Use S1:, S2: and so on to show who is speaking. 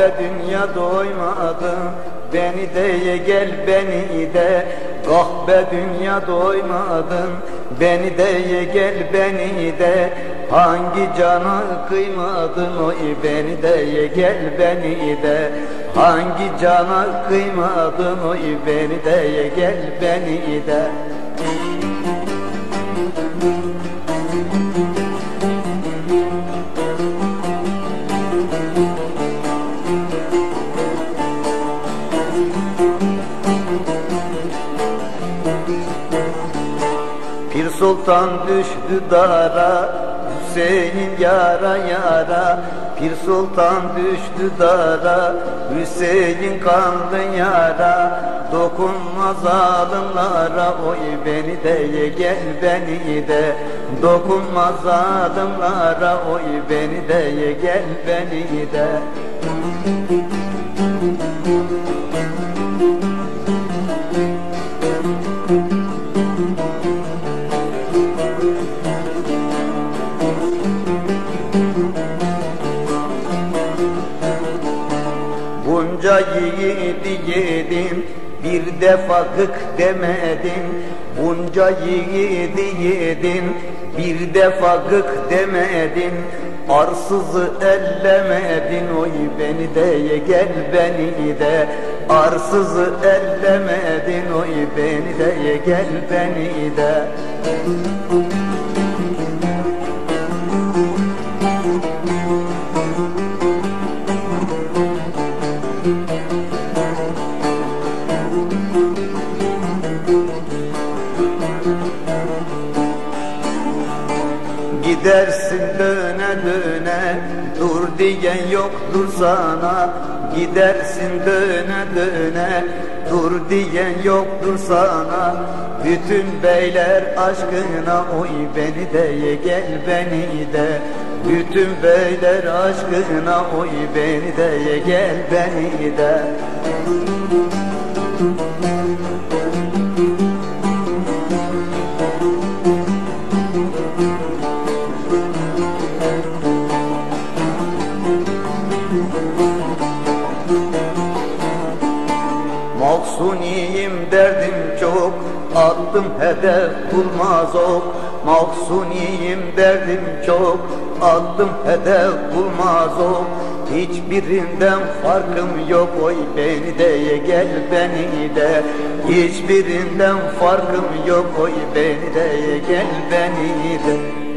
S1: Kahve dünya doymadım Beni de ye gel beni de. Kahve dünya doymadım Beni de ye gel beni de. Hangi cana kıymadın? Oy beni de ye gel beni de. Hangi cana kıymadın? Oy beni de ye gel beni de Pir Sultan düştü dara Hüseyin yara yara. Pir Sultan düştü dara Hüseyin kanlı yara. Dokunma zalimlara Oy beni de ye gel beni de. Dokunma zalimlara Oy beni de ye gel beni de Bunca yiğidi yedim bir defa gık demedim. Bunca yiğidi yedim bir defa gık demedim. Arsızı ellemedin oy beni de ye gel beni de. Arsızı ellemedin oy beni de ye gel beni de Gidersin döne döne Dur diyen yoktur sana. Gidersin döne döne Dur diyen yoktur sana. Bütün beyler aşkına Oy beni de ye gel beni de. Bütün beyler aşkına Oy beni de ye gel beni de Mahsuniyim derdim çok. Attım hedef bulmaz ok. Mahsuniyim derdim çok. Attım hedef bulmaz ok. Hiçbirinden farkım yok. Oy beni de ye gel beni de. Hiçbirinden farkım yok. Oy beni de ye gel beni de